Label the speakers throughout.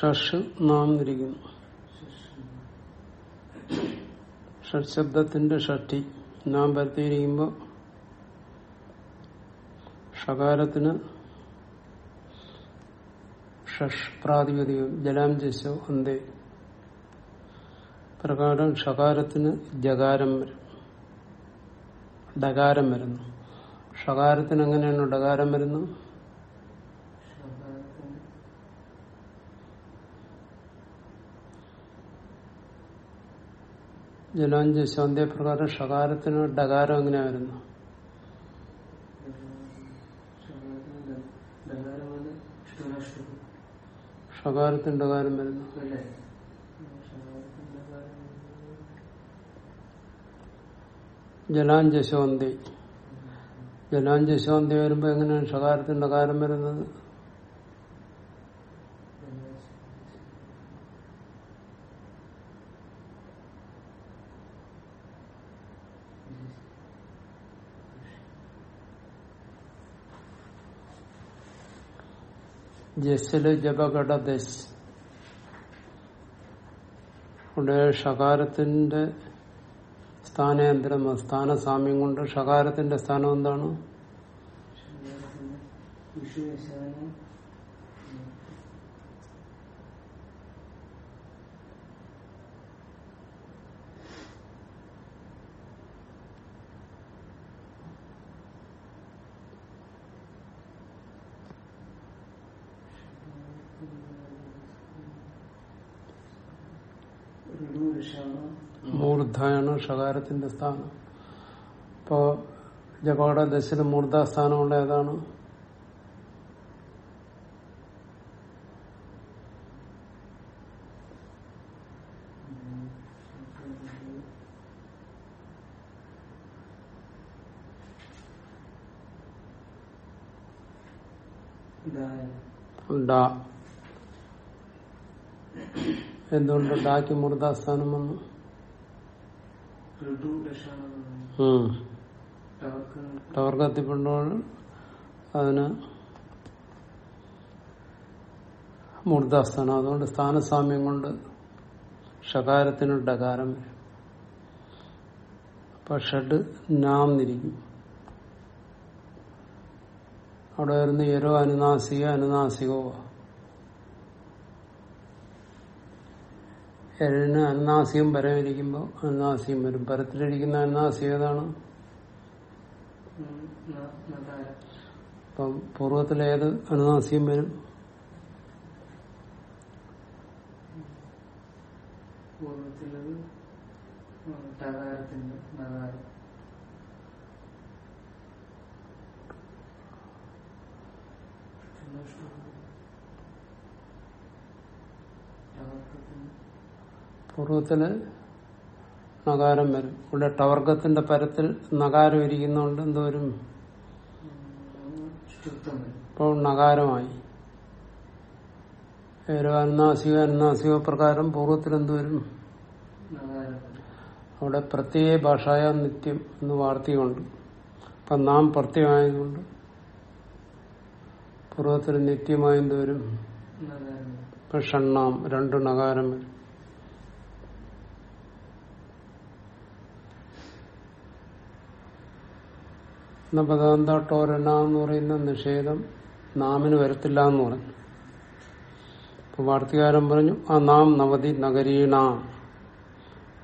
Speaker 1: ഷഷ് നാം ഷഡ് ശബ്ദത്തിന്റെ ഷഷ്ടി. നാം പരത്തിയിരിക്കുമ്പോൾ ഷകാരത്തിന് ഷഷ് പ്രാതിപതികം ജലാം ജസോ അന്തേ. പ്രകാരം ഷകാരത്തിന് ജകാരം വരും. ഡകാരം വരുന്നു. ഷകാരത്തിന് എങ്ങനെയാണ് ഡകാരം വരുന്നത്? ജലാഞ്ച ശാന്തിയ പ്രകാരം ഷകാരത്തിന് ഡകാരം എങ്ങനെയാ വരുന്നു. ഷകാരത്തിന് ഡകാരം വരുന്നു. ജലാഞ്ചശോന്തി. ജലാഞ്ചശോന്തി വരുമ്പോ എങ്ങനെയാണ് ഷകാരത്തിന്റെ കാലം വരുന്നത്? ജസ്സിൽ ജപകട ദശ് ഇവിടെ ഷകാരത്തിന്റെ സ്ഥാനാന്തരം സ്ഥാനസാമ്യം കൊണ്ട് ഷകാരത്തിന്റെ സ്ഥാനം എന്താണ്? മൂർധായാണ് ഷകാരത്തിന്റെ സ്ഥാനം. ഇപ്പോ ജപാട ദശയിൽ മൂർധാസ്ഥാനമുള്ള ഏതാണ്? എന്തുകൊണ്ട് ഡാക്ക് മൂർധാ സ്ഥാനം വന്നു ടവർ ടവർക്ക് എത്തിപ്പെടുമ്പോൾ അതിന് മുർദാസ്ഥാനം. അതുകൊണ്ട് സ്ഥാനസാമ്യം കൊണ്ട് ഷകാരത്തിന് ഡകാരം വരും. അപ്പൊ ഷഡ് നാം നിരിക്കും അവിടെ വരുന്ന എരോ അനുനാസിക അനുനാസികോ. എഴിന് അന്നാസിയും പരമിരിക്കുമ്പോൾ അന്നാസിയും വരും. പരത്തിലിരിക്കുന്ന അനുനാസികം ഏതാണ്? അപ്പം പൂർവത്തിലേത് ഏത് അനുനാസികം വരും?
Speaker 2: പൂർവത്തിലത് ടകാരത്തിന്റെ നകാരം
Speaker 1: പൂർവത്തിൽ നകാരം വരും. ഇവിടെ ടവർഗത്തിന്റെ പരത്തിൽ നകാരം ഇരിക്കുന്നതുകൊണ്ട് എന്തോരും ഇപ്പോൾ നകാരമായി ഏരോ അനുനാസിക അനുനാസിക പ്രകാരം പൂർവത്തിൽ എന്തുവരും അവിടെ പ്രത്യേക ഭാഷായ നിത്യം എന്ന് വാർത്തയുണ്ട്. അപ്പം നാം പ്രത്യമായതുകൊണ്ട് പൂർവത്തിൽ നിത്യമായി എന്തുവരും
Speaker 2: വരും
Speaker 1: ഇപ്പൊ ഷണ്ണാം രണ്ട് നകാരം വരും. എന്ന പദാന്തോരന എന്ന് പറയുന്ന നിഷേധം നാമിന് വരത്തില്ല എന്ന് പറഞ്ഞു. ഇപ്പൊ വാർത്തകാരൻ പറഞ്ഞു ആ നാം നവതി നഗരീണ.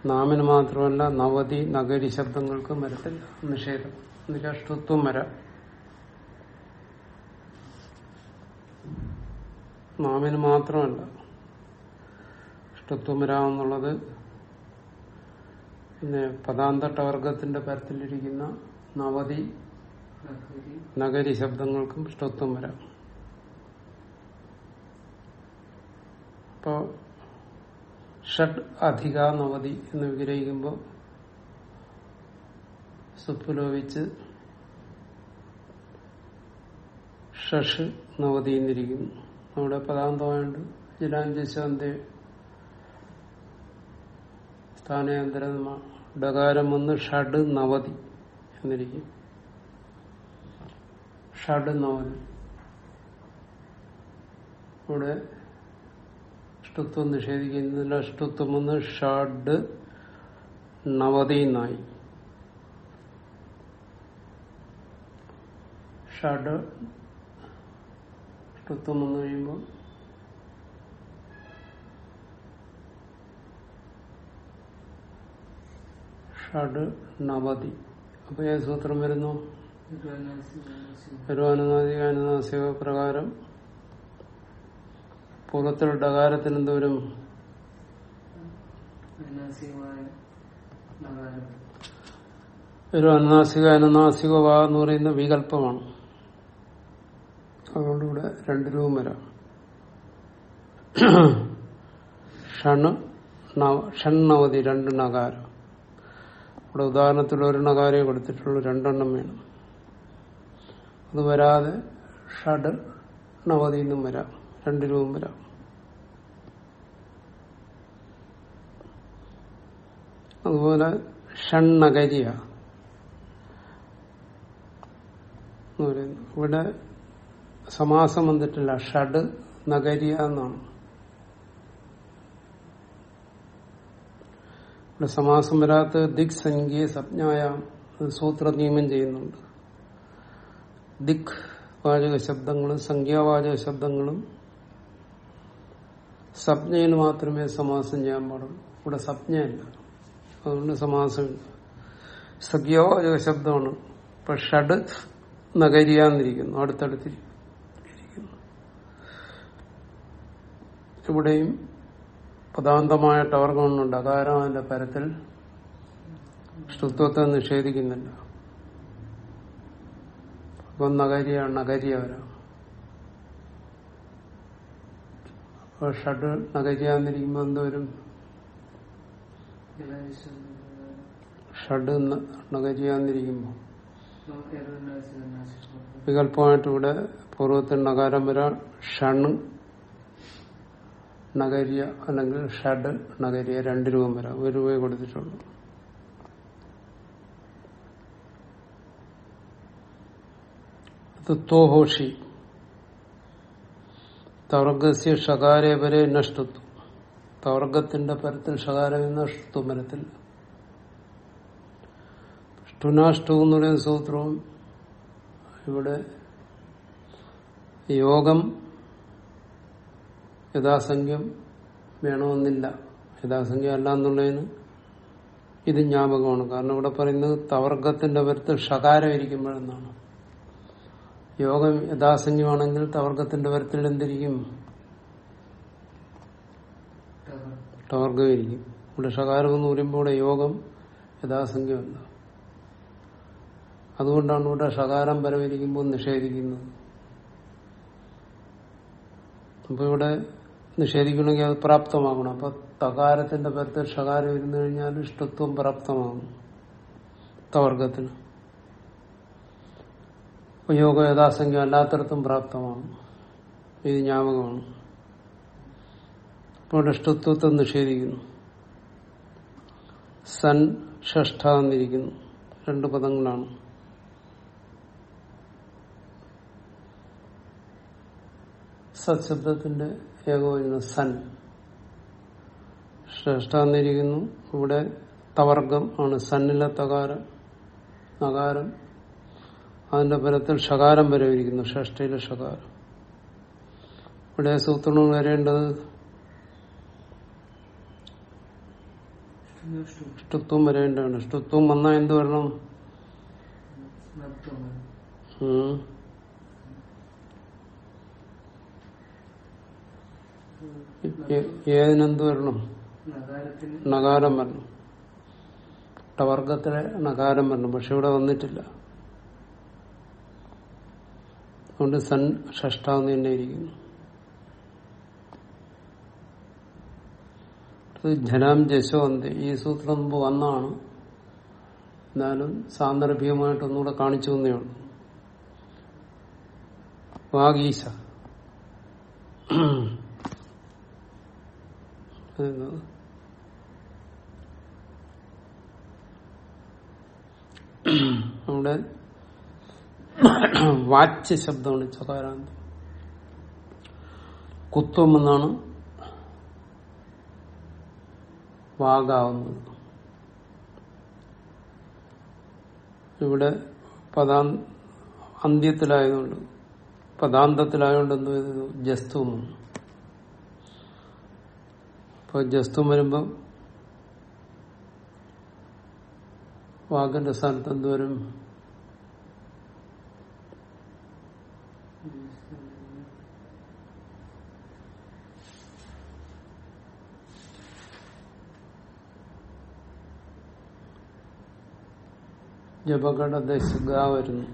Speaker 1: നാമിന് മാത്രമല്ല നവതി നഗരി ശബ്ദങ്ങൾക്കും വരത്തില്ല. നിഷേധം. അഷ്ടത്വം വരാം. നാമിന് മാത്രമല്ല ഇഷ്ടത്വം വരാമെന്നുള്ളത് പിന്നെ പദാന്തട്ടവർഗത്തിന്റെ പരത്തിലിരിക്കുന്ന നവതി
Speaker 2: നഗരി
Speaker 1: ശബ്ദങ്ങൾക്കും ഇഷ്ടത്വം വരാം. അപ്പോ ഷഡ് അധിക നവതി എന്ന് വിഗ്രഹിക്കുമ്പോൾ സുപ്പുലോപിച്ച് ഷഷ് നവതി എന്നിരിക്കുന്നു നമ്മുടെ പദാന്തമായുണ്ട് ജിലാഞ്ചിശാന്തി സ്ഥാനാന്തരമാണ് ഡകാരം ഒന്ന് ഷഡ് നവതി എന്നിരിക്കും. ഷഡ് നവതി ഇവിടെ ഇഷ്ടത്വം നിഷേധിക്കുന്നതിന്റെ അഷ്ടത്വം ഒന്ന് ഷഡ് നവതി നായി ഷഡ് ഷ്ടുത്വം വന്നു കഴിയുമ്പോൾ ഷഡ് നവതി. അപ്പൊ ഏത് സൂത്രം വരുന്നു? പരുവാനുനാദിക അനുനാസിക പ്രകാരം പൂർവത്തിൽ ഡകാരത്തിന് എന്തോരം ഒരു അനുനാസിക അനുനാസിക വാ എന്ന് പറയുന്ന വികല്പമാണ്. അതുകൊണ്ട് ഇവിടെ രണ്ട് രൂപം വരാം. ഷണ് ഷണ്ണവധി രണ്ട് നകാരം ഇവിടെ ഉദാഹരണത്തിൽ ഒരു നകാരേ കൊടുത്തിട്ടുള്ളൂ രണ്ടെണ്ണം വേണം. അത് വരാതെ ഷഡ് നവതി നിന്നും വരാം. രണ്ട് രൂപം വരാം. അതുപോലെ ഷണ്ണകരിയ ഇവിടെ സമാസം വന്നിട്ടില്ല. ഷഡ് നഗരിയ എന്നാണ്. ഇവിടെ സമാസം വരാത്ത ദിക് സംഖ്യ സജ്ഞായ. സൂത്ര നിയമം ചെയ്യുന്നുണ്ട്. ദിക് വാചക ശബ്ദങ്ങളും സംഖ്യാവാചക ശബ്ദങ്ങളും സംജ്ഞയിൽ മാത്രമേ സമാസം ചെയ്യാൻ പാടുള്ളൂ. ഇവിടെ സംജ്ഞയല്ല അതുകൊണ്ട് സമാസമില്ല സംഖ്യാവാചക ശബ്ദമാണ് ഇപ്പൊ ഷഡ് നഗരിയാന്നിരിക്കുന്നു അടുത്തടുത്തിരിക്കുന്നു. ഇവിടെയും പദാന്തമായ ടവർ അകാരം അതിന്റെ പരത്തിൽ? ശുദ്ധത്വത്തെ നിഷേധിക്കുന്നില്ല. അപ്പൊ നഗരിയ വരാം അപ്പൊ ഷഡ് നഗരിയാന്നിരിക്കുമ്പോ എന്തോരും ഷഡ് ന- നഗരിയാന്നിരിക്കുമ്പോ. വികല്പമായിട്ട് ഇവിടെ പൂർവത്തിൽ നഗാരം വരാൻ ഷണ് നഗരിയ അല്ലെങ്കിൽ ഷഡ് നഗരിയ രണ്ട് രൂപം വരാം. ഒരു രൂപയെ കൊടുത്തിട്ടുള്ളൂ. അത് തോഹോഷി തവർഗസ്യ ഷകാരെ വരെ നഷ്ടത്വം തവർഗത്തിന്റെ പരത്തിൽ ഷകാരം നഷ്ടത്വം ഷ്ടുത്വം വരത്തില്ല। ഷ്ടുനാഷ്ടു എന്ന് പറയുന്ന സൂത്രവും ഇവിടെ യോഗം യഥാസംഖ്യം വേണമെന്നില്ല। യഥാസംഖ്യം അല്ല എന്നുള്ളതിന് ഇത് ജ്ഞാപകമാണ്. കാരണം ഇവിടെ പറയുന്നത് തവർഗത്തിന്റെ പരത്തിൽ ഷകാരം ഇരിക്കുമ്പോഴെന്നാണ് യോഗം യഥാസന്യമാണെങ്കിൽ തവർഗത്തിന്റെ പരത്തിൽ എന്തിരിക്കും? ടവർഗമായിരിക്കും ഇവിടെ ഷകാരം എന്ന് പറയുമ്പോൾ യോഗം യഥാസംഖ്യമല്ല അതുകൊണ്ടാണ് ഇവിടെ ഷകാരം പരമിരിക്കുമ്പോൾ നിഷേധിക്കുന്നത്. അപ്പൊ ഇവിടെ നിഷേധിക്കണമെങ്കിൽ അത് പ്രാപ്തമാകണം. അപ്പൊ തകാരത്തിന്റെ പരത്തിൽ ഷകാരം ഇരുന്നു കഴിഞ്ഞാൽ ഇഷ്ടത്വം പ്രാപ്തമാകും. തവർഗത്തിന്. യോഗ യഥാസംഖ്യം അല്ലാത്തടത്തും പ്രാപ്തമാണ്. ഇത് ജ്ഞാപകമാണ്. ഇപ്പോൾ ഇഷ്ടത്വത്തെ നിഷേധിക്കുന്നു. സൻ ഷഷ്ഠ എന്നിരിക്കുന്നു രണ്ട് പദങ്ങളാണ്. സത്ശബ്ദത്തിന്റെ ഏകോചനം സൻ. ശ്രേഷ്ഠ എന്നിരിക്കുന്നു ഇവിടെ തവർഗം ആണ്. സന്നിലെ തകാരം നകാരം അതിന്റെ ഫലത്തിൽ ഷകാരം വരെ ഇരിക്കുന്നു ഷഷ്ടിയിലെ ഷകാരം. ഇവിടെ സൂത്രണം വരേണ്ടത് ഇഷ്ടത്വം വരേണ്ടതാണ്. ഇഷ്ടത്വം വന്നാൽ എന്ത് വരണം? ഏതിനെന്ത് വരണം? നകാരം വരണം. ടവർഗത്തിലെ നകാരം വരണം. പക്ഷെ ഇവിടെ വന്നിട്ടില്ല. അതുകൊണ്ട് സൺ ഷഷ്ടാന്ന് തന്നെ ഇരിക്കുന്നു. ജനാം ജശോന്ത് ഈ സൂത്രം മുമ്പ് വന്നാണ്. എന്നാലും സാന്ദർഭികമായിട്ട് ഒന്നുകൂടെ കാണിച്ചു തന്നേ ഉള്ളൂ. വാഗീശ. നമ്മുടെ വാച്ച് ശബ്ദമാണ് ചകാരാന്തം കുത്വം എന്നാണ് വാഗാവുന്നത്. ഇവിടെ പദാ അന്ത്യത്തിലായതുകൊണ്ട് പദാന്തത്തിലായതുകൊണ്ട് എന്ത് ചെയ്തു ജസ്തുവും. അപ്പൊ ജസ്തും വരുമ്പം വാഗന്റെ സ്ഥാനത്ത് എന്തോരും ജപകട ദശഗ വരുന്നു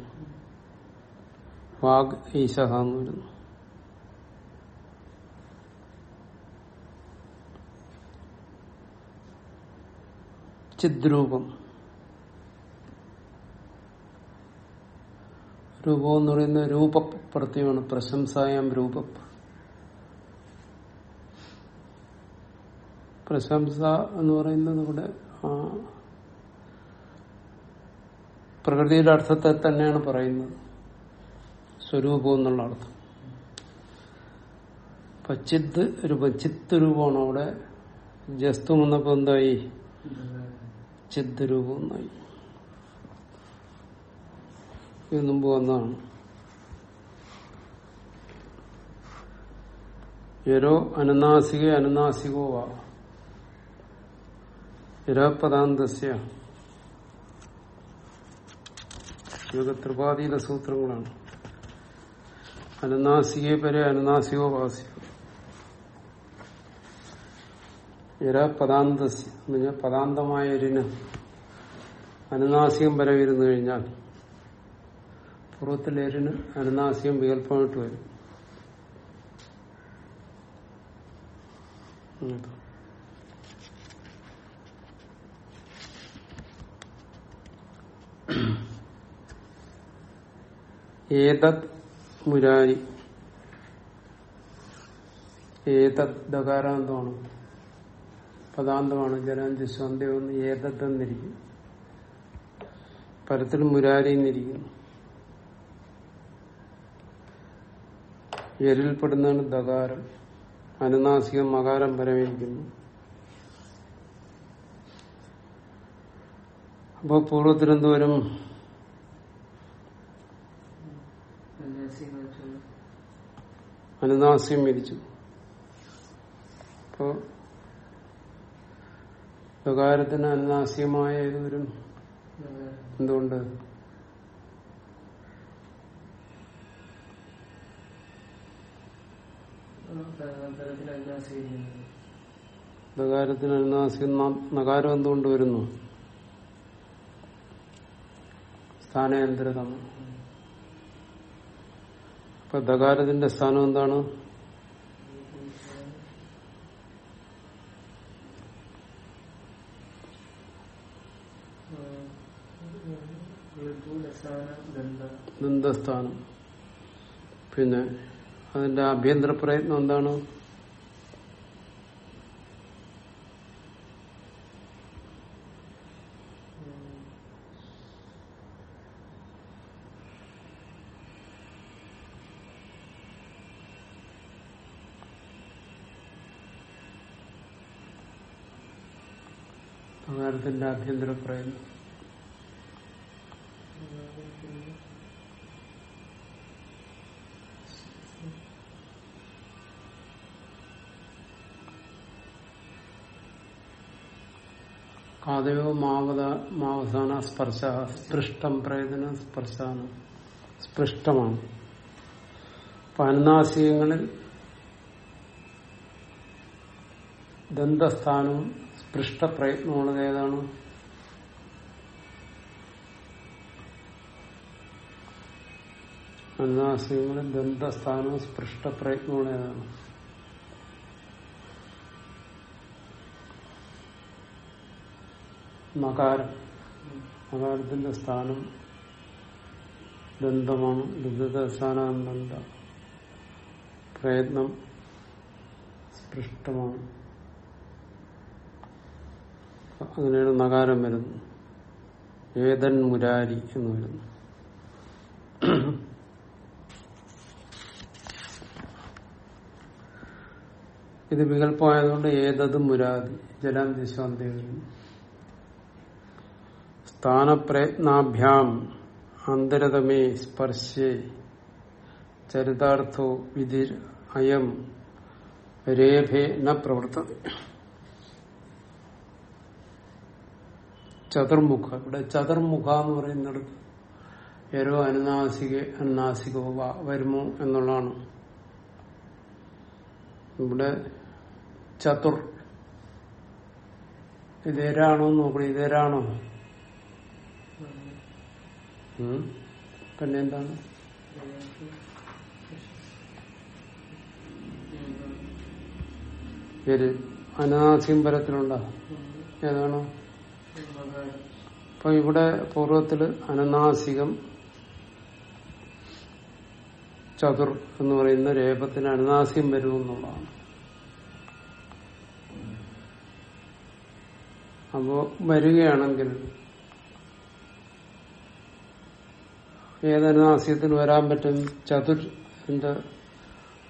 Speaker 1: വാഗ് ഈശഹ എന്ന് വരുന്നു. ചിദ്രൂപം. രൂപം എന്ന് പറയുന്നത് രൂപപ്രത്യമാണ്. പ്രശംസായം രൂപ. പ്രശംസ എന്ന് പറയുന്നത് ഇവിടെ പ്രകൃതിയുടെ അർത്ഥത്തെ തന്നെയാണ് പറയുന്നത്. സ്വരൂപം എന്നുള്ള അർത്ഥം. അപ്പൊ ചിത്ത് രൂപം ചിത്ത് രൂപമാണ് അവിടെ. ജസ്തു വന്നപ്പോ എന്തായി? ചിത്ത് രൂപം എന്നായി മുമ്പ് വന്നതാണ്. യരോ അനുനാസിക അനുനാസികോ വാ. യരപദാന്തസ്യ ഇതൊക്കെ ത്രിപാതീത സൂത്രങ്ങളാണ്. അനുനാസിയെ പരെ അനുനാസികോ വാസിയോ. പറഞ്ഞാൽ പദാന്തമായ എരിന് അനുനാസികം വരെ ഇരുന്നു കഴിഞ്ഞാൽ പൂർവത്തിൽ എരിന് അനുനാസികം വികല്പമായിട്ട് വരും. ഏതത് മുരാരി. ഏതത് ദകാരാന്തമാണ് പദാന്തമാണ് ജലാന്തിസ്വന്ത്യം എന്ന് ഏതത് എന്നിരിക്കും. പരത്തിൽ മുരാരി എന്നിരിക്കുന്നു. എരിൽപ്പെടുന്നതാണ് ദകാരം അനുനാസികം മകാരം പരമിരിക്കുന്നു അപ്പോ പൂർവത്തിൽ എന്തോരും അനുനാസ്യം വിരിച്ചു അപ്പോ സ്വകാര്യത്തിന് അനുനാസ്യമായ ഏതൊരു എന്തുകൊണ്ട്? സ്വകാര്യത്തിന് അനുനാസ്യം നകാരം എന്തുകൊണ്ട് വരുന്നു? സ്ഥാനാന്തരതം അപ്പൊ ദകാരത്തിന്റെ സ്ഥാനം എന്താണ്? ദന്തസ്ഥാനം. പിന്നെ അതിന്റെ ആഭ്യന്തര പ്രയത്നം എന്താണ്? ദകാരത്തിന്റെ ആഭ്യന്തര പ്രയത്നം കാതയോ മാവത മാവസാന സ്പർശ സ്പൃഷ്ടം പ്രയോജന സ്പർശാന സ്പൃഷ്ടമാണ്. അപ്പൊ അനുനാസികങ്ങളിൽ ദന്തസ്ഥാനവും സ്പൃഷ്ട പ്രയത്നമുള്ളത് ഏതാണ്? അനുനാസികങ്ങളിൽ ദന്തസ്ഥാനവും സ്പൃഷ്ട പ്രയത്നമുള്ള ഏതാണ്? മകാരം. മകാരത്തിന്റെ സ്ഥാനം ദന്തമാണ്. ദന്തസ്ഥാനം ദന്ത പ്രയത്നം സ്പൃഷ്ടമാണ്. അങ്ങനെയാണ് നകാരം വരുന്നത് ഏതൻ മുരാരി എന്ന് വരുന്നു. ഇത് വികല്പമായതുകൊണ്ട് ഏതത് മുരാതി ജലം ദിശാന്തി സ്ഥാനപ്രയത്നാഭ്യാം അന്തരതമേ സ്പർശേ ചരിതാർത്ഥോ വിധി അയം രേഭേ ന പ്രവർത്തത ചതുർമുഖ. ഇവിടെ ചതുർമുഖ എന്ന് പറയുന്നിടത്ത് ഏരോ അനുനാസിക അനുനാസികോ വരുമോ എന്നുള്ളതാണ്. ഇവിടെ ചതുർ. ഇതേരാണോ നോക്കണം ഇതേരാണോ. പിന്നെ എന്താണ്? പേര് പരത്തിലുണ്ടോ? ഏതാണോ? അപ്പൊ ഇവിടെ പൂർവത്തിൽ അനുനാസികം ചതുർ എന്ന് പറയുന്ന രേപത്തിന് അനുനാസികം വരുമെന്നുള്ളതാണ് അപ്പോ വരികയാണെങ്കിൽ ഏതനുനാസികത്തിന് വരാൻ പറ്റും? ചതുർ എന്റെ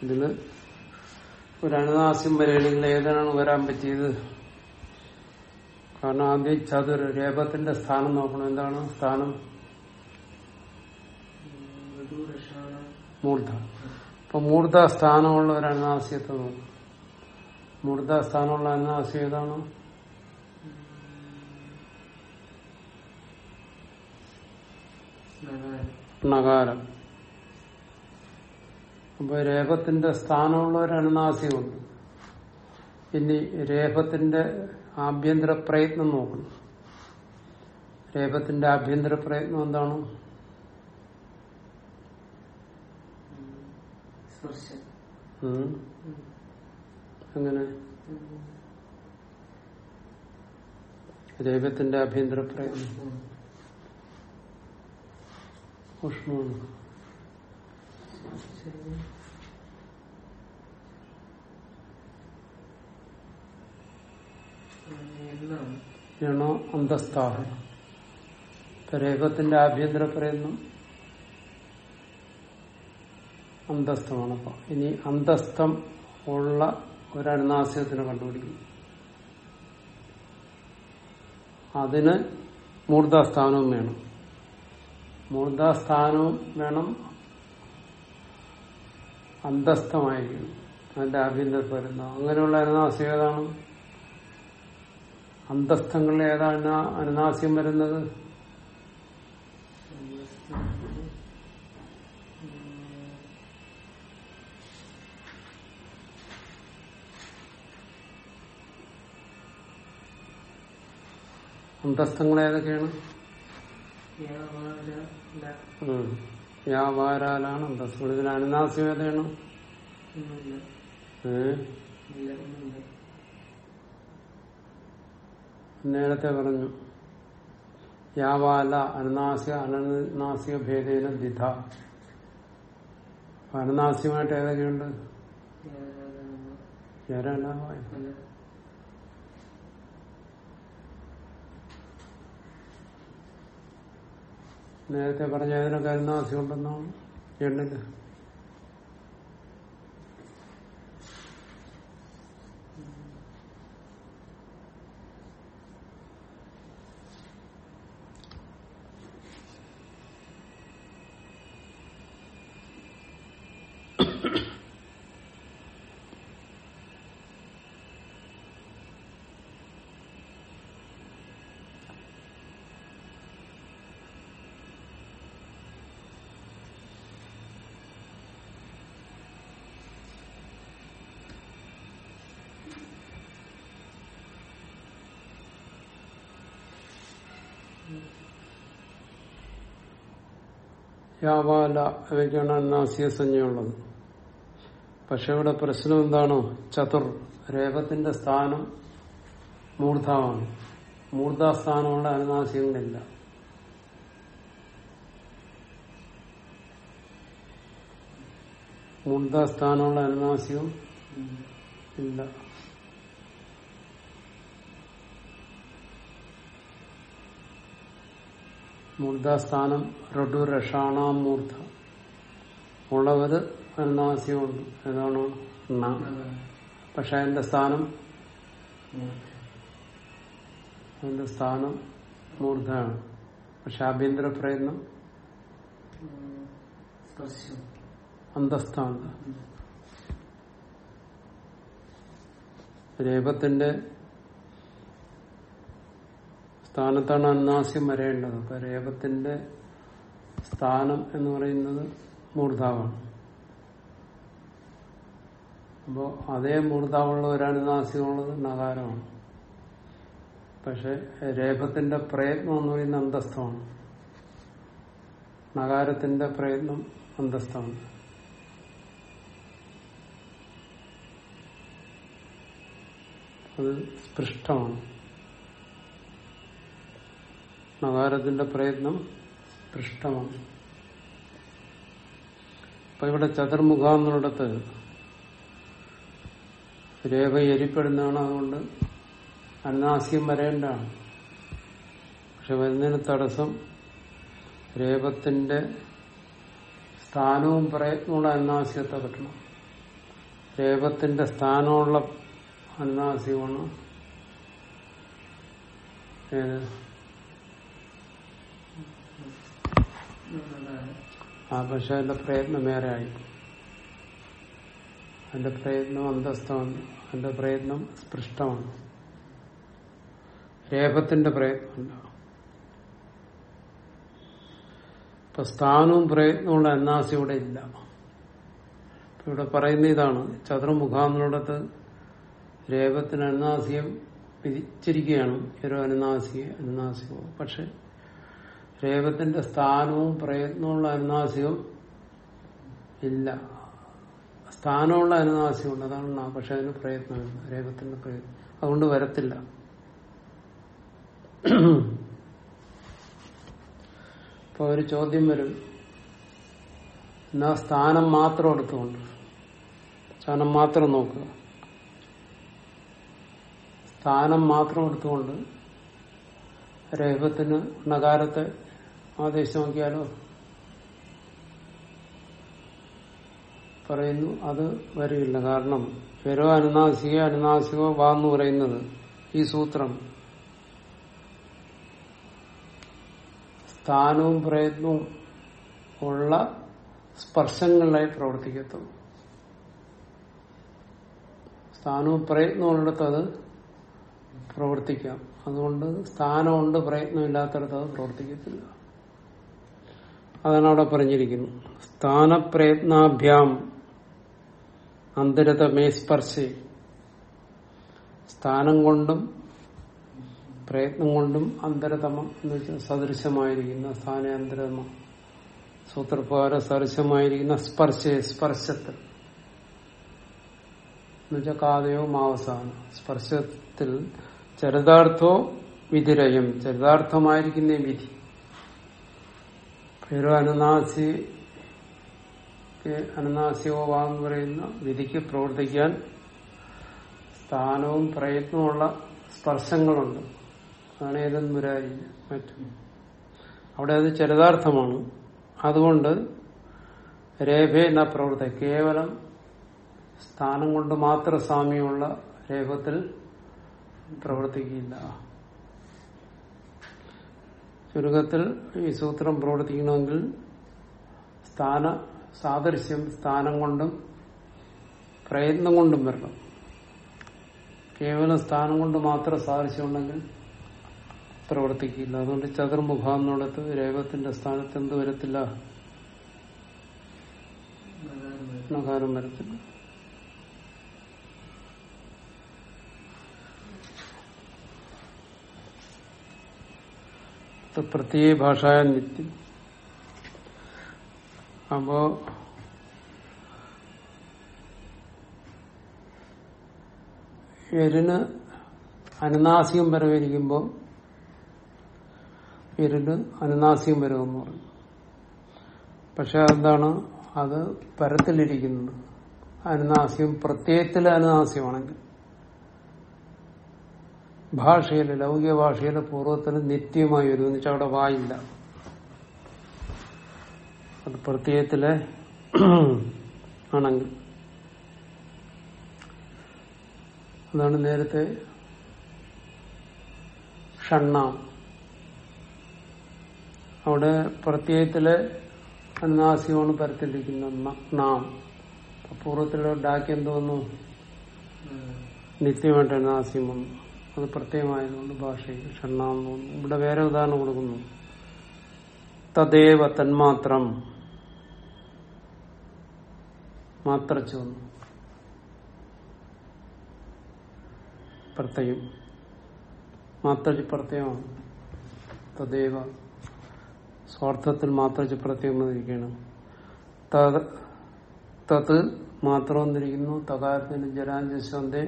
Speaker 1: ഇതിൽ. ഒരു അനുനാസ്യം വരികയാണെങ്കിൽ ഏതാണ് വരാൻ പറ്റിയത്? കാരണം ആദ്യം ചതുര രേപത്തിന്റെ സ്ഥാനം നോക്കണം. എന്താണ് സ്ഥാനം? മൂർധ. അപ്പൊ മൂർധ സ്ഥാനമുള്ള ഒരു അനുനാസ്യത്തെ നോക്കും മൂർധ സ്ഥാനമുള്ള അനാസ്യം ഏതാണ്? നകാരം. അപ്പൊ രേപത്തിന്റെ സ്ഥാനമുള്ള ഒരു അനുനാസ്യമുണ്ട് ഇനി രേപത്തിന്റെ ആഭ്യന്തര പ്രയത്നം നോക്കണം രേപത്തിന്റെ ആഭ്യന്തര പ്രയത്നം എന്താണ്. അങ്ങനെ രേപത്തിന്റെ ആഭ്യന്തര പ്രയത്നം. ഉഷ്ണമാണ്. ണോ അന്തസ്ഥാഹ രേഖത്തിന്റെ ആഭ്യന്തര പറയുന്നു. അന്തസ്ഥമാണ് അപ്പൊ. ഇനി അന്തസ്ഥം ഉള്ള ഒരു അനുനാസ്യത്തിന് കണ്ടുപിടിക്കും. അതിന് മൂർധാസ്ഥാനവും വേണം. മൂർധാസ്ഥാനവും വേണം. അന്തസ്ഥമായിരിക്കണം അതിന്റെ ആഭ്യന്തര പ്രയത്നം അങ്ങനെയുള്ള അനുനാസ്യം ഏതാണ് അന്തസ്ഥങ്ങളിൽ ഏതാണ് അനുനാസ്യം വരുന്നത്? അന്തസ്ഥങ്ങൾ ഏതൊക്കെയാണ്. വ്യാപാരാലാണ് അന്തസ്ഥങ്ങൾ. ഇതിന് അനുനാസ്യം ഏതാണ്? ഏ? നേരത്തെ പറഞ്ഞു. യാവാല അനുനാസിക അനുനാസ്യ ഭേദേന ദിധ അനുനാസികമായിട്ട് ഏതൊക്കെയുണ്ട്? നേരത്തെ പറഞ്ഞ ഏതിനൊക്കെ അനുനാസ്യം ഉണ്ടെന്നാണ് എണ്ണിൽ. യാവാല ഇവയ്ക്കാണ് അനുനാസിക സംജ്ഞയുള്ളത് പക്ഷെ ഇവിടെ പ്രശ്നം എന്താണോ? ചതുർ രേഖത്തിന്റെ സ്ഥാനം മൂർധാവാണ്. മൂർധാസ്ഥാനമുള്ള അനുനാസികങ്ങളില്ല. മൂർധാസ്ഥാനമുള്ള അനുനാസികം ഇല്ല. മൂർധാസ്ഥാനം റഡു രഷാണാം മൂർധ ഉള്ളവത് അനുനാസ്യമുണ്ട് ഏതാണോ പക്ഷെ അതിന്റെ സ്ഥാനം അതിന്റെ സ്ഥാനം മൂർധയാണ്. പക്ഷെ ആഭ്യന്തര പ്രയത്നം
Speaker 2: സ്പർശം
Speaker 1: അന്തസ്ഥാന്ത രേപത്തിന്റെ സ്ഥാനത്താണ് അന്നാസ്യം വരേണ്ടത്. അപ്പൊ രേപത്തിന്റെ സ്ഥാനം എന്ന് പറയുന്നത് മൂർധാവാണ്. അപ്പോ അതേ മൂർധാവുള്ള ഒരു അനുനാസ്യമുള്ളത് നകാരമാണ് പക്ഷെ രേപത്തിന്റെ പ്രയത്നം എന്ന് പറയുന്ന അന്തസ്ഥമാണ് നകാരത്തിന്റെ പ്രയത്നം അന്തസ്ഥമാണ് അത് സ്പൃഷ്ടമാണ്. നകാരത്തിന്റെ പ്രയത്നം പൃഷ്ടമാണ് അപ്പൊ ഇവിടെ ചതുർമുഖ എന്നുള്ളിടത്ത് രേഖ എരിപ്പെടുന്നതാണ് അതുകൊണ്ട് അന്നാസ്യം വരേണ്ടതാണ്. പക്ഷെ വരുന്നതിന് തടസ്സം രേപത്തിന്റെ സ്ഥാനവും പ്രയത്നമുള്ള അന്നാസ്യത്തെ കിട്ടണം രേപത്തിന്റെ സ്ഥാനമുള്ള അന്നാസ്യമാണ് ഏത്? ആ പക്ഷെ അതിന്റെ പ്രയത്നം വേറെ ആയി. അതിന്റെ പ്രയത്നം അന്തസ്ഥമാണ് അതിന്റെ പ്രയത്നം സ്പൃഷ്ടമാണ്. രേഖത്തിന്റെ പ്രയത്നമല്ല ഇപ്പൊ സ്ഥാനവും പ്രയത്നമുള്ള അന്നാസി ഇവിടെ ഇല്ല. ഇവിടെ പറയുന്ന ഇതാണ്. ചതുർമുഖ രേപത്തിന് അന്നാസിയം വിധിച്ചിരിക്കുകയാണ്. ഒരു അനുനാസിക അനുനാസികോ പക്ഷെ രേഖത്തിന്റെ സ്ഥാനവും പ്രയത്നമുള്ള അനുനാസികവും ഇല്ല. സ്ഥാനമുള്ള അനുനാസികമുണ്ട്. അതാണ് പക്ഷെ അതിന് പ്രയത്നമില്ല രേഖത്തിന്റെ പ്രയത്നം. അതുകൊണ്ട് വരത്തില്ല. ഇപ്പൊ ഒരു ചോദ്യം വരും. എന്നാ സ്ഥാനം മാത്രം എടുത്തുകൊണ്ട്. സ്ഥാനം മാത്രം നോക്കുക. സ്ഥാനം മാത്രം എടുത്തുകൊണ്ട് രേഖത്തിന് നകാരത്തെ ആദേശമാക്കിയാലോ? പറയുന്നു അത് വരില്ല. കാരണം ഫെരോ അനുനാസിക അനുനാസികോ വാ എന്ന് പറയുന്നത് ഈ സൂത്രം. സ്ഥാനവും പ്രയത്നവും ഉള്ള സ്പർശങ്ങളിലായി പ്രവർത്തിക്കത്തുള്ളൂ. സ്ഥാനവും പ്രയത്നവും ഉള്ളിടത്ത് അത് പ്രവർത്തിക്കാം. അതുകൊണ്ട് സ്ഥാനമുണ്ട് പ്രയത്നമില്ലാത്തടത്ത് അത് പ്രവർത്തിക്കത്തില്ല. അതാണ് അവിടെ പറഞ്ഞിരിക്കുന്നത് സ്ഥാനപ്രയത്നാഭ്യാം. അന്തരതമേ സ്പർശേ. സ്ഥാനം കൊണ്ടും പ്രയത്നം കൊണ്ടും അന്തരതമം എന്ന് വെച്ചാൽ സദൃശമായിരിക്കുന്ന സ്ഥാനാന്തരതമം. സൂത്രപ്രകാര സദൃശമായിരിക്കുന്ന സ്പർശേ സ്പർശത്തിൽ എന്നുവെച്ചാൽ കാതയോ മാവസാനം. സ്പർശത്തിൽ ചരിതാർത്ഥോ വിധിരയം ചരിതാർത്ഥമായിരിക്കുന്ന വിധി. ഒരു അനുനാസി അനുനാസികോ വാന്ന് പറയുന്ന വിധിക്ക് പ്രവർത്തിക്കാൻ സ്ഥാനവും പ്രയത്നവുമുള്ള സ്പർശങ്ങളുണ്ട്. അതാണ് ഏതെന്നുരാരി മറ്റും. അവിടെ അത് ചരിതാർത്ഥമാണ്. അതുകൊണ്ട് രേഖ എന്ന പ്രവൃത്തി കേവലം സ്ഥാനം കൊണ്ട് മാത്രം സാമ്യമുള്ള രേഖത്തിൽ പ്രവർത്തിക്കില്ല. ചുരുക്കത്തിൽ ഈ സൂത്രം പ്രവർത്തിക്കണമെങ്കിൽ സ്ഥാന സാദൃശ്യം സ്ഥാനം കൊണ്ടും പ്രയത്നം കൊണ്ടും വരണം. കേവലം സ്ഥാനം കൊണ്ട് മാത്രം സാദൃശ്യം ഉണ്ടെങ്കിൽ പ്രവർത്തിക്കില്ല. അതുകൊണ്ട് ചതുർമുഖ എന്നുള്ളത് രേഖത്തിന്റെ സ്ഥാനത്ത് എന്ത് വരത്തില്ല വരത്തില്ല. പ്രത്യേക ഭാഷായ നിത്യം. അപ്പോ എരിന് അനുനാസികം വരവിരിക്കുമ്പോൾ എരിന് അനുനാസികം വരുമെന്ന് പറഞ്ഞു. പക്ഷെ എന്താണ് അത് പരത്തിലിരിക്കുന്നത്. അനുനാസികം പ്രത്യയത്തിലെ അനുനാസികമാണെങ്കിൽ. ഭാഷയിൽ ലൗകിക ഭാഷയിൽ പൂർവത്തിന് നിത്യമായി വരും. എന്നുവെച്ചാൽ അവിടെ വായില്ല. അത് പ്രത്യയത്തിലെ ആണെങ്കിൽ. അതാണ് നേരത്തെ ഷണ്ണാം. അവിടെ പ്രത്യയത്തിലെ അനുനാസികമാണ് പരത്തിരിക്കുന്ന ന- പൂർവത്തിലെ ഡാക്കി എന്ത് വന്നു നിത്യമായിട്ട് അനുനാസ്യം വന്നു. അത് പ്രത്യേകമായതുകൊണ്ട് ഭാഷയിൽ ഷണ്ണാം ഇവിടെ വേറെ ഉദാഹരണം കൊടുക്കുന്നു. തദേവ തന്മാത്രം മാത്രച്ചു വന്നു. പ്രത്യയം മാത്രച്ച് പ്രത്യമാണ് തദേവ സ്വാർത്ഥത്തിൽ മാത്രച്ച് പ്രത്യം വന്നിരിക്കുകയാണ്. തത് മാത്രം വന്നിരിക്കുന്നു. തകാരത്തിന് ജരാഞ്ജസ്വന്റെ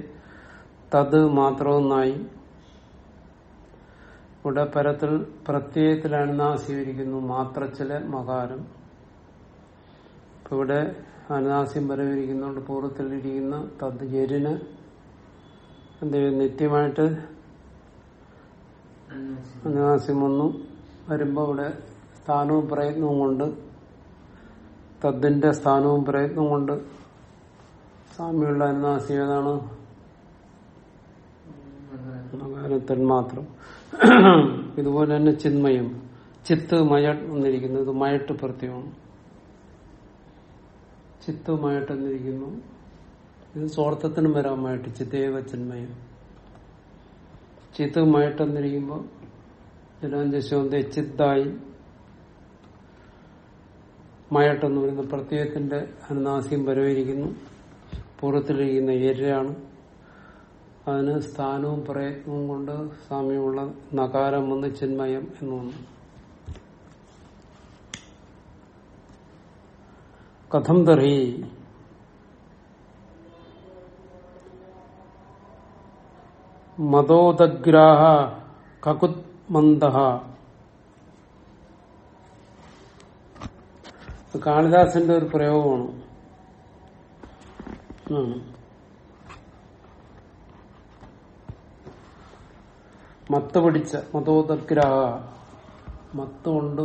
Speaker 1: തത് മാത്രമെന്നായി ഇവിടെ പരത്തിൽ പ്രത്യയത്തിലാണ് നാം സ്വീകരിക്കുന്നു. ചില മകാരം. ഇപ്പൊ ഇവിടെ അനാസ്യം വരവിരിക്കുന്നതുകൊണ്ട് പൂർവത്തിലിരിക്കുന്ന തത് എരിന് എന്ത് ചെയ്യും? നിത്യമായിട്ട് അനുനാസ്യം വന്നു. വരുമ്പോൾ ഇവിടെ സ്ഥാനവും പ്രയത്നവും കൊണ്ട് തദ്ദിന്റെ സ്ഥാനവും പ്രയത്നവും കൊണ്ട് സാമ്യമുള്ള അനുനാസ്യം ഏതാണ്? നഗാരത്തിൽ തന്മാത്രം. ഇതുപോലെ തന്നെ ചിന്മയം. ചിത്ത് മയട്ട് വന്നിരിക്കുന്നു. ഇത് മയട്ട് പ്രത്യമാണ് ചിത്ത് മയട്ട് എന്നിരിക്കുന്നു ഇത് സ്വാർത്ഥത്തിനും വരാൻ മയട്ട് ചിത്തേവ ചിന്മയം. ചിത്ത് മയട്ട് എന്നിരിക്കുമ്പോൾ ജലാഞ്ജശോന്റെ ചിത്തായി മയട്ടെന്ന് പറയുന്ന പ്രത്യയത്തിന്റെ അനുനാസ്യം വരവിരിക്കുന്നു പൂർവത്തിലിരിക്കുന്ന ഏരയാണ് അതിന് സ്ഥാനവും പ്രയത്നവും കൊണ്ട് സാമ്യമുള്ള നകാരം വന്ന് ചിന്മയം എന്ന് വന്നു. കഥം തറി. മതോദഗ്രാഹ കകുത് മന്ദ കാളിദാസന്റെ ഒരു പ്രയോഗമാണ്. മത്ത് പിടിച്ച മതോദഗ്രാഹ മത്ത് കൊണ്ട്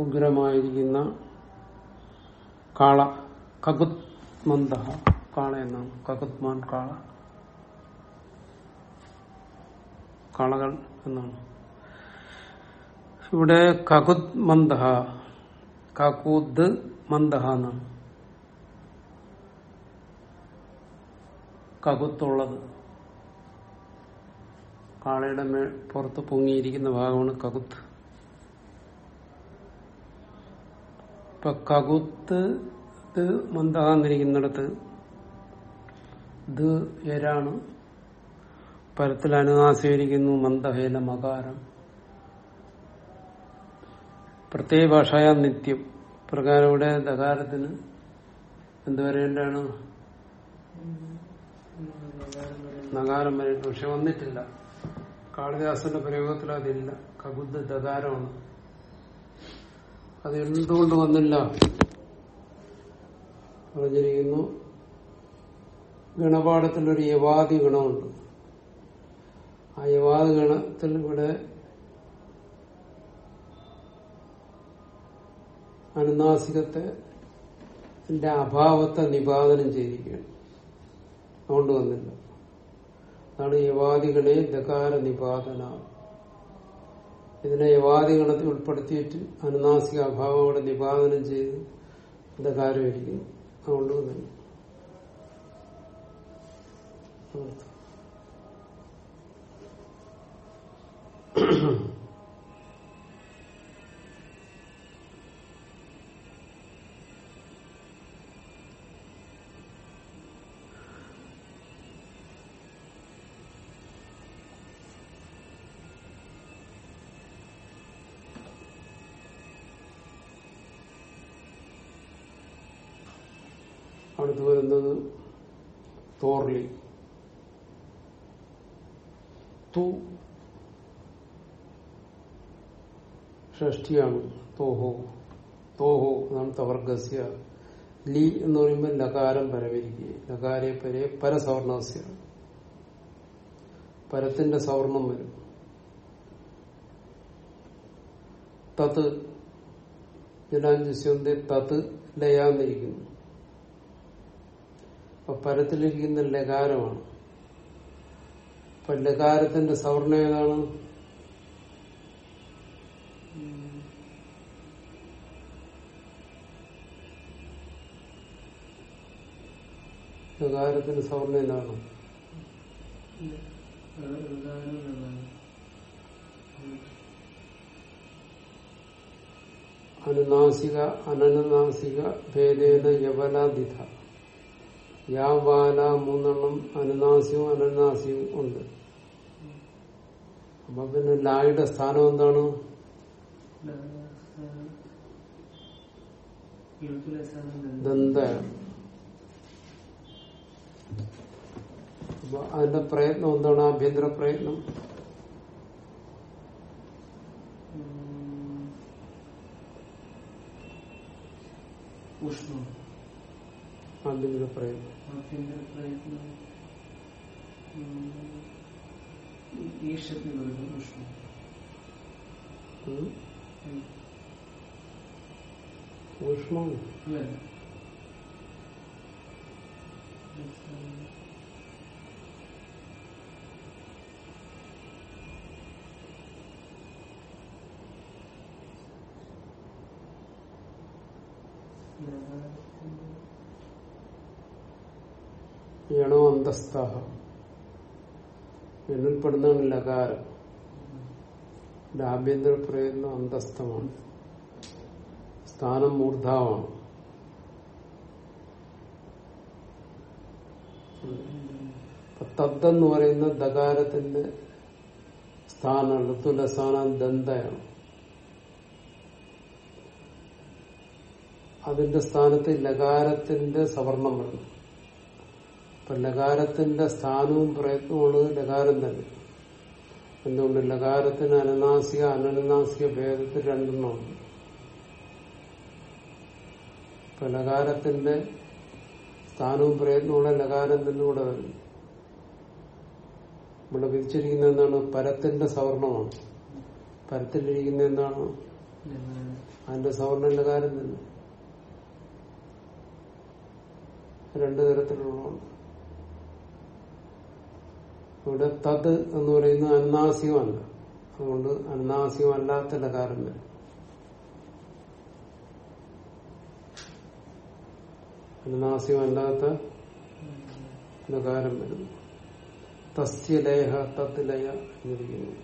Speaker 1: ഉഗ്രമായിരിക്കുന്ന കാള കകുത് മന്ദ കാള എന്നാണ്. കകുത്മാൻ കാള. കാളകൾ എന്നാണ്. ഇവിടെ കകുത് മന്ദ കകുദ് മന്ദ എന്നാണ്. കകുത്തുള്ളത് കാളയുടെ മേ പുറത്ത് പൊങ്ങിയിരിക്കുന്ന ഭാഗമാണ് കകുത്ത്. ഇപ്പൊ കകുത്ത് മന്ദഹാന്നിരിക്കുന്നിടത്ത് ഇത് ഏരാണ്. പരത്തിൽ അനുനാസീകരിക്കുന്നു മന്ദഹേന മകാരം പ്രത്യേക ഭാഷായ നിത്യം. പ്രകാരം ഇവിടെ ദകാരത്തിന് എന്ത് വരേണ്ടതാണ്? നകാരം വരേണ്ട. പക്ഷെ വന്നിട്ടില്ല. കാളിദാസന്റെ പ്രയോഗത്തിൽ അതില്ല. കബുദ്ധ ദകാരമാണ് അത് എന്തുകൊണ്ട് വന്നില്ല? പറഞ്ഞിരിക്കുന്നു ഗണപാഠത്തിൽ ഒരു യവാദി ഗണമുണ്ട്. ആ യവാദി ഗണത്തിൽ ഇവിടെ അനുനാസികത്തെ അഭാവത്തെ നിപാതനം ചെയ്തിരിക്കുകയാണ്. അതുകൊണ്ട് വന്നില്ല. അതാണ് യവാദികളെ ദകാര നിപാതന ഇതിനെ യവാദിഗണത്തിൽ ഉൾപ്പെടുത്തിയിട്ട് അനുനാസിക അഭാവം അവിടെ നിപാതനം ചെയ്ത് ദകാരം ഇരിക്കുന്നു അതുകൊണ്ട് വന്നില്ല തോർലി തു ഷഷ്ടിയാണ് തോഹോ. തോഹോ എന്നാണ് തവർഗസ്യ ലി എന്ന് പറയുമ്പോൾ ലകാരം പരവരിക്കുക ലകാരെ പരേ പരസവർണസ്യ. പരത്തിന്റെ സവർണം വരും. തത്. ജലാഞ്ജസ്യന്റെ തത് ലയാന്നിരിക്കുന്നു. അപ്പൊ പരത്തിലിരിക്കുന്ന ലകാരമാണ്. അപ്പൊ ലകാരത്തിന്റെ സവർണം ഏതാണ്? ലകാരത്തിന്റെ സവർണം ഏതാണ്? അനുനാസിക അനനുനാസിക ഭേദേന യവലാദിഥ യാവാല മൂന്നെണ്ണം അനുനാസ്യവും അനനുനാസികവും ഉണ്ട്. അപ്പൊ പിന്നെ ലായുടെ സ്ഥാനം എന്താണ്? ദന്ത. അപ്പൊ അതിന്റെ പ്രയത്നം എന്താണ്? ആഭ്യന്തര പ്രയത്നം.
Speaker 2: ഉഷ്ണം.
Speaker 1: ആഭ്യന്തര പ്രയത്നം
Speaker 2: ആഭ്യന്തര പ്രയത്നം ഊഷ്മ
Speaker 1: ഉം. ഊഷ്മം. അന്തസ്താഹ എന്നിൽപ്പെടുന്നതാണ് ലകാരം ആഭ്യന്തര പ്രയത്നം അന്തസ്ഥമാണ് സ്ഥാനം മൂർധാവാണ് തബ്ദെന്ന് പറയുന്ന ദകാരത്തിന്റെ സ്ഥാനം ഋതുല സ്ഥാനം ദന്തയാണ്. അതിന്റെ സ്ഥാനത്ത് ലകാരത്തിന്റെ സവർണം വരണം അപ്പൊ ലകാരത്തിന്റെ സ്ഥാനവും പ്രയത്നമുള്ളത് ലകാരം തന്നെ. എന്തുകൊണ്ട് ലകാരത്തിന് അനനാസിക അനനുനാസിക ഭേദത്തിൽ രണ്ടെണ്ണമുണ്ട് ഇപ്പൊ ലകാരത്തിന്റെ സ്ഥാനവും പ്രയത്നമുള്ള ലകാരം തന്നെ ഇവിടെ വരുന്നു ഇവിടെ വിധിച്ചിരിക്കുന്ന എന്താണ്? പരത്തിന്റെ സവർണമാണ്. പരത്തിലിരിക്കുന്ന എന്താണ്? അതിന്റെ സവർണ ലകാരം തന്നെ. രണ്ടു തരത്തിലുള്ളതാണ്. ഇവിടെ തത് എന്ന് പറയുന്നത് അന്നാസ്യമല്ല അതുകൊണ്ട് അന്നാസികമല്ലാത്ത ലകാരം വരും. അന്നാസികമല്ലാത്ത ലകാരം വരുന്നു തസ്യലയ തത് ലയ എന്നിരിക്കുന്നു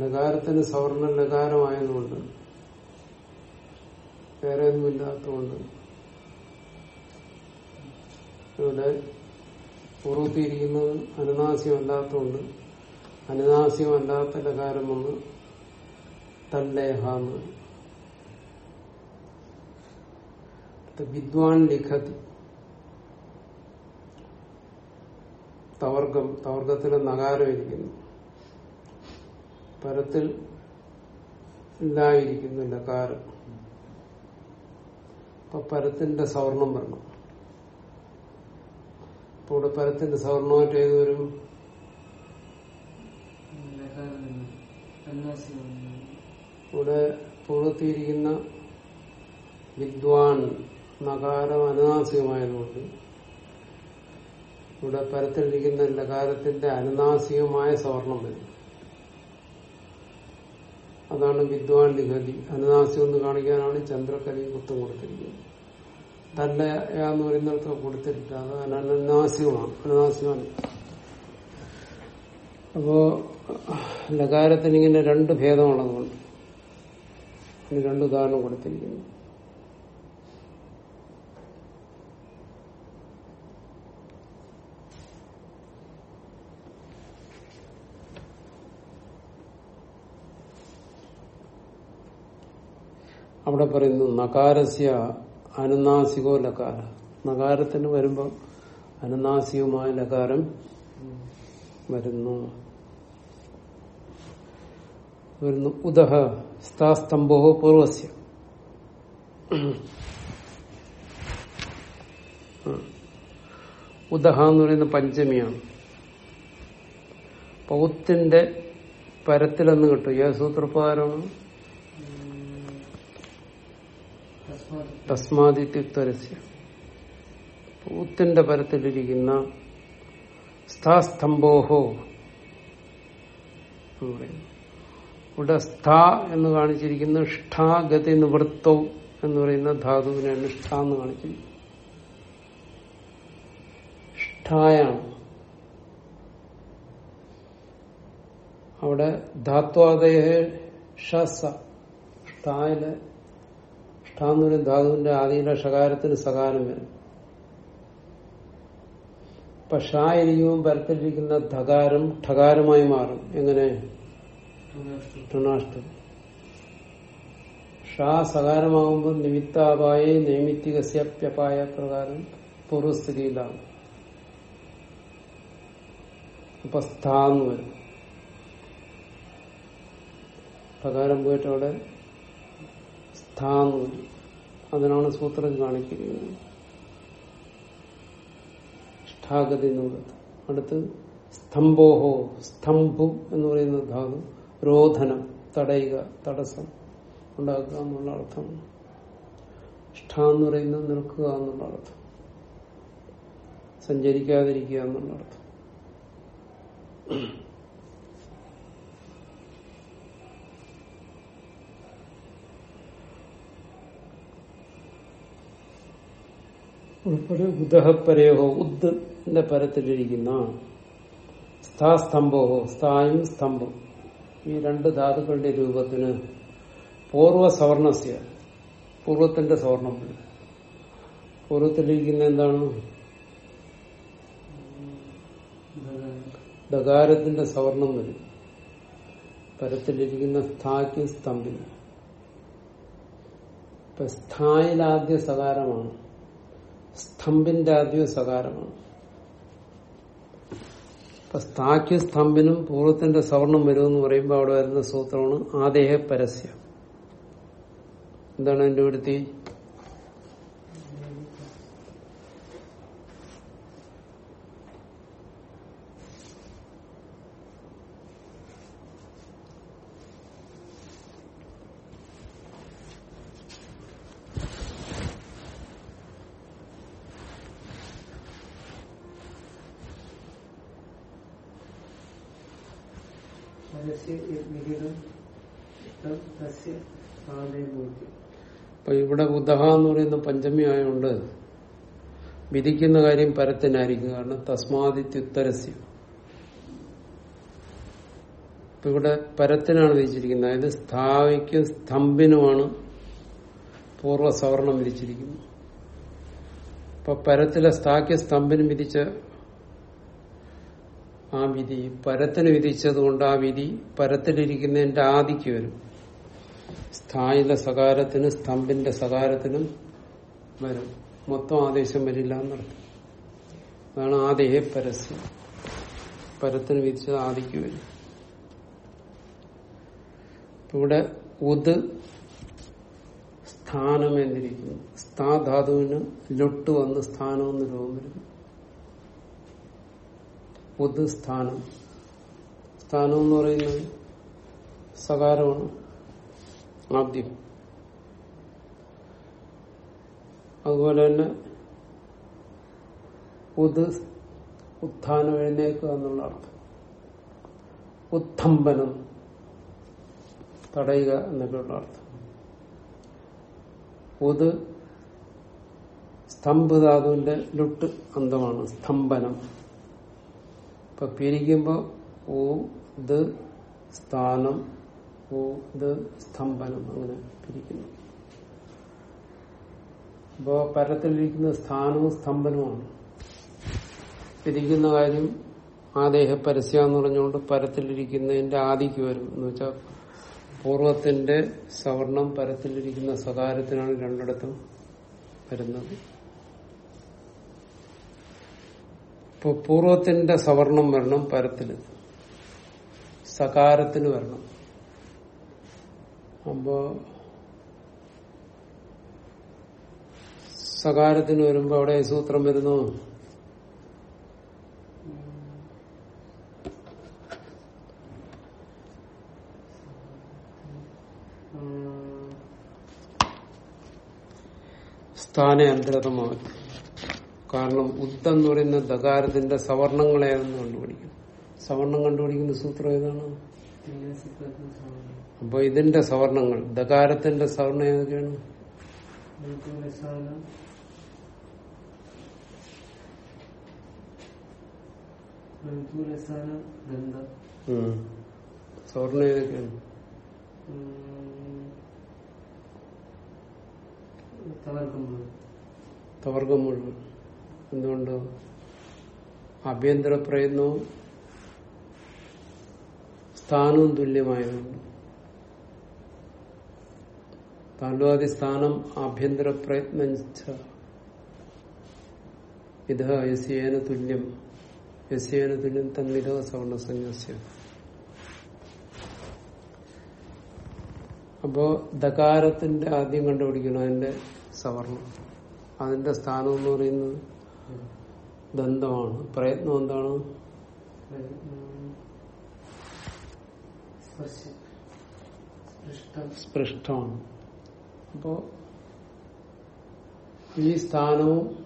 Speaker 1: ലകാരത്തിന് സവർണ ലകാരമായതുകൊണ്ട് വേറെ ഒന്നുമില്ലാത്തതുകൊണ്ട് ഇവിടെ പൂർവത്തിയിരിക്കുന്നത് അനുനാസ്യമല്ലാത്തതുകൊണ്ട് അനുനാസ്യമല്ലാത്ത ലകാരം വന്ന് തല്ലേഹാന്ന് വിദ്വാൻ ലിഖതി. തവർഗം തവർഗത്തിലെ നകാരമിരിക്കുന്നു പരത്തിൽ ഇല്ലായിരിക്കുന്നു ലകാരം അപ്പൊ പരത്തിന്റെ സവർണം വരണം. അപ്പൊ ഇവിടെ പരത്തിന്റെ സവർണമായിട്ട് ഏത് വരും ഇവിടെ പൂർവത്തിയിരിക്കുന്ന വിദ്വാൻ നകാരം അനുനാസികമായതുകൊണ്ട് ഇവിടെ പരത്തിലിരിക്കുന്ന ലകാരത്തിന്റെ അനുനാസികമായ സവർണം വരും. അതാണ് വിദ്വാൻ ലിഖതി അനുനാസികം എന്ന് കാണിക്കാനാണ് ചന്ദ്രക്കലി കുത്തം കൊടുത്തിരിക്കുന്നത്. തല്ല എന്ന് പറയുന്നിടത്ത് കൊടുത്തിട്ടില്ല അത് അനനാസികമാണ് അനുനാസികമാണ് അപ്പോ ലകാരത്തിന് ഇങ്ങനെ രണ്ട് ഭേദമുള്ളതുകൊണ്ട് രണ്ട് ഉദാഹരണം കൊടുത്തിരിക്കുന്നു. അവിടെ പറയുന്നു നകാരസ്യ അനുനാസികോ ലകാര. നകാരത്തിന് വരുമ്പോൾ അനുനാസികമായ ലകാരം വരുന്നു. വരുന്നു ഉദഹ സ്ഥാസ്തംഭോ പൂർവസ്യ. ഉദഹ എന്ന് പറയുന്ന പഞ്ചമിയാണ്. പൗത്തിന്റെ പരത്തിലെന്ന് കിട്ടും. ഏത് സൂത്രപ്രകാരമാണ്
Speaker 2: തസ്മാത്
Speaker 1: പൂത്തിന്റെ പരത്തിലിരിക്കുന്ന സ്ഥാസ്തംഭോഹോ ഇവിടെ സ്ഥ എന്ന് കാണിച്ചിരിക്കുന്ന ഷ്ഠാഗതി നിവൃത്തോ എന്ന് പറയുന്ന ധാതുവിനെ ഷ്ഠ എന്ന് കാണിച്ചിരിക്കുന്നത് ഷ്ഠായാണ്. അവിടെ ധാത്വാദേഹ ഷസ ഷ്ഠായിൽ പറയുന്ന ധാതുവിന്റെ ആദിയിലെ ഷകാരത്തിന് സകാരം വരും. അപ്പൊ ഷാ ഇരിക്കുമ്പോൾ പരത്തിലിരിക്കുന്ന ധകാരം ഠകാരമായി മാറും. എങ്ങനെ?
Speaker 2: തുണാഷ്ടു
Speaker 1: ഋണാഷ്ടം ഷാ സകാരമാകുമ്പോൾ നിമിത്താപായ നൈമിത്തികസ്യപ്യപായ പ്രകാരം പൂർവസ്ഥിതിയിലാണ്. അപ്പൊ സ്ഥാന്ന് വരും. പ്രകാരം പോയിട്ട് അവിടെ സ്ഥാന്ന് വരും. അതിനാണ് സൂത്രം കാണിക്കുന്നത്. ഇഷ്ടാഗതി എന്ന് പറയുന്നത്. അടുത്ത് സ്തംഭോഹോ സ്തംഭു എന്ന് പറയുന്ന ധാതു രോധനം തടയുക തടസ്സം ഉണ്ടാക്കുക എന്നുള്ള അർത്ഥം. ഇഷ്ട എന്ന് പറയുന്നത് നിൽക്കുക എന്നുള്ള അർത്ഥം. സഞ്ചരിക്കാതിരിക്കുക എന്നുള്ള അർത്ഥം. ഉൾപ്പെടെ ഉദഹപ്പരയോ ഉദ്ദിന്റെ പരത്തിലിരിക്കുന്ന സ്ഥാസ്തംഭോ സ്ഥായും സ്തംഭം. ഈ രണ്ട് ധാതുക്കളുടെ രൂപത്തിന് പൂർവ സവർണസ്യ പൂർവത്തിന്റെ സവർണം പൂർവത്തിലിരിക്കുന്ന എന്താണ്? ഡകാരത്തിന്റെ സവർണം വരും. പരത്തിലിരിക്കുന്ന സ്ഥായ്ക്ക് സ്തംഭിന്. സ്ഥായിലാദ്യ സകാരമാണ്. സ്തംഭിന്റെ ആദ്യം സകാരമാണ്. ഇപ്പൊ സ്ഥാക്ക് സ്തംഭിനും പൂർവത്തിന്റെ സവർണം വരുമെന്ന് പറയുമ്പോൾ അവിടെ വരുന്ന സൂത്രമാണ് ആദേഹ പരസ്യം. എന്താണ് എന്റെ ഇവിടുത്തെ അപ്പൊ ഇവിടെ ഉദഹ എന്ന് പറയുന്ന പഞ്ചമി ആയതുകൊണ്ട് വിധിക്കുന്ന കാര്യം പരത്തിനായിരിക്കും. കാരണം തസ്മാദിത്യുത്തരസ്യം. ഇപ്പൊ ഇവിടെ പരത്തിനാണ് വിധിച്ചിരിക്കുന്നത്. അതായത് സ്ഥാവിക്കും സ്തംഭിനുമാണ് പൂർവസവർണം വിധിച്ചിരിക്കുന്നത്. അപ്പൊ പരത്തിലെ സ്ഥാക്യ സ്തംഭിനും വിധിച്ച ആ വിധി. പരത്തിന് വിധിച്ചത് കൊണ്ട് ആ വിധി പരത്തിലിരിക്കുന്നതിന്റെ ആദിക്ക് വരും. സ്ഥായിലെ സകാരത്തിന് സ്തംഭിന്റെ സകാരത്തിനും വരും. മൊത്തം ആദേശം വരില്ല എന്നർത്ഥം. അതാണ് ആദേഹ പരസ്യം. പരത്തിന് വിധിച്ചത് ആദിക്ക് വരും. ഇവിടെ ഉത് സ്ഥാനം എന്നിരിക്കുന്നു. സ്ഥാ ധാതുവിന് ലൊട്ട് വന്ന് സ്ഥാനം എന്ന് രൂപം വരുന്നു. ഉത് സ്ഥാനം എന്ന് പറയുന്നത് സകാരമാണ് ആദ്യം. അതുപോലെ തന്നെ പൊതു ഉത്ഥാനം എഴുന്നേക്കുക എന്നുള്ള അർത്ഥം. ഉത്തംബനം തടയുക എന്നൊക്കെയുള്ള അർത്ഥം. ഉത് സ്തംഭധാതുവിന്റെ ലുട്ട് അന്തമാണ് സ്തംഭനം. ഇപ്പൊ പിരിക്കുമ്പോ ഊ ഇത് സ്ഥാനം ഊ ഇത് സ്തംഭനം അങ്ങനെ പിരിക്കുന്നു. അപ്പോ പരത്തിലിരിക്കുന്ന സ്ഥാനവും സ്തംഭനവുമാണ് പിരിക്കുന്ന കാര്യം ആദേഹ പരസ്യ എന്ന് പറഞ്ഞുകൊണ്ട് പരത്തിലിരിക്കുന്നതിന്റെ ആദിക്ക് വരും. എന്ന് വെച്ചാൽ പൂർവത്തിന്റെ സവർണം പരത്തിലിരിക്കുന്ന സകാരത്തിനാണ് രണ്ടിടത്തും വരുന്നത്. ഇപ്പൊ പൂർവത്തിന്റെ സവർണം വരണം പരത്തിൽ. സകാരത്തിന് വരണം. അപ്പോ സകാരത്തിന് വരുമ്പോ അവിടെ സൂത്രം വരുന്നു. സ്ഥാന അന്തരതമാകും കാരണം ഉത്ത് എന്ന് പറയുന്ന ദകാരത്തിന്റെ സവർണങ്ങൾ ഏതെന്ന് കണ്ടുപിടിക്കും. സവർണം കണ്ടുപിടിക്കുന്ന സൂത്രം ഏതാണ്? അപ്പൊ ഇതിന്റെ സവർണങ്ങൾ ദകാരത്തിന്റെ സവർണം ഏതൊക്കെയാണ്. സവർണം ഏതൊക്കെയാണ്? തവർഗം മുഴുവൻ. എന്തുകൊണ്ട് ആഭ്യന്തര പ്രയത്നവും സ്ഥാനവും തുല്യമായതുകൊണ്ട്. താലുവാദി സ്ഥാനം ആഭ്യന്തര പ്രയത്നം. ഇത് യസ്യേന തുല്യം. യസ്യേന തുല്യം തന്നിത സവർണ സന്യാസ്യ അപ്പോ ദകാരത്തിന്റെ ആദ്യം കണ്ടുപിടിക്കണം അതിന്റെ സവർണം. അതിന്റെ സ്ഥാനം എന്ന് പറയുന്നത് ദന്തമാണ്. പ്രയത്നം എന്താണ്? സ്പൃഷ്ടമാണ്. അപ്പോ ഈ സ്ഥാനവും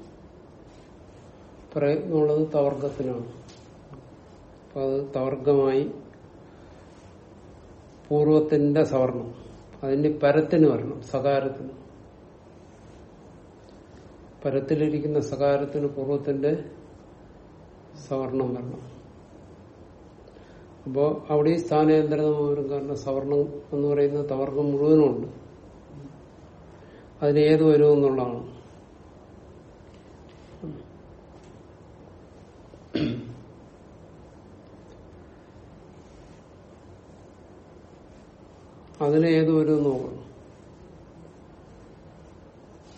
Speaker 1: പ്രയത്നമുള്ളത് തവർഗത്തിനാണ്. അപ്പൊ അത് തവർഗമായി പൂർവത്തിന്റെ സവർണം അതിന്റെ പരത്തിന് വരണം സകാരത്തിന്. പരത്തിലിരിക്കുന്ന സകാരത്തിന് പൂർവത്തിന്റെ സവർണം വരണം. അപ്പോ അവിടെ ഈ സ്ഥാനാന്തരം വരും കാരണം സവർണം എന്ന് പറയുന്ന തവർഗം മുഴുവനുണ്ട് അതിന് ഏത് വരുമെന്നുള്ളതാണ് അതിന് ഏത് വരും നോക്കണം.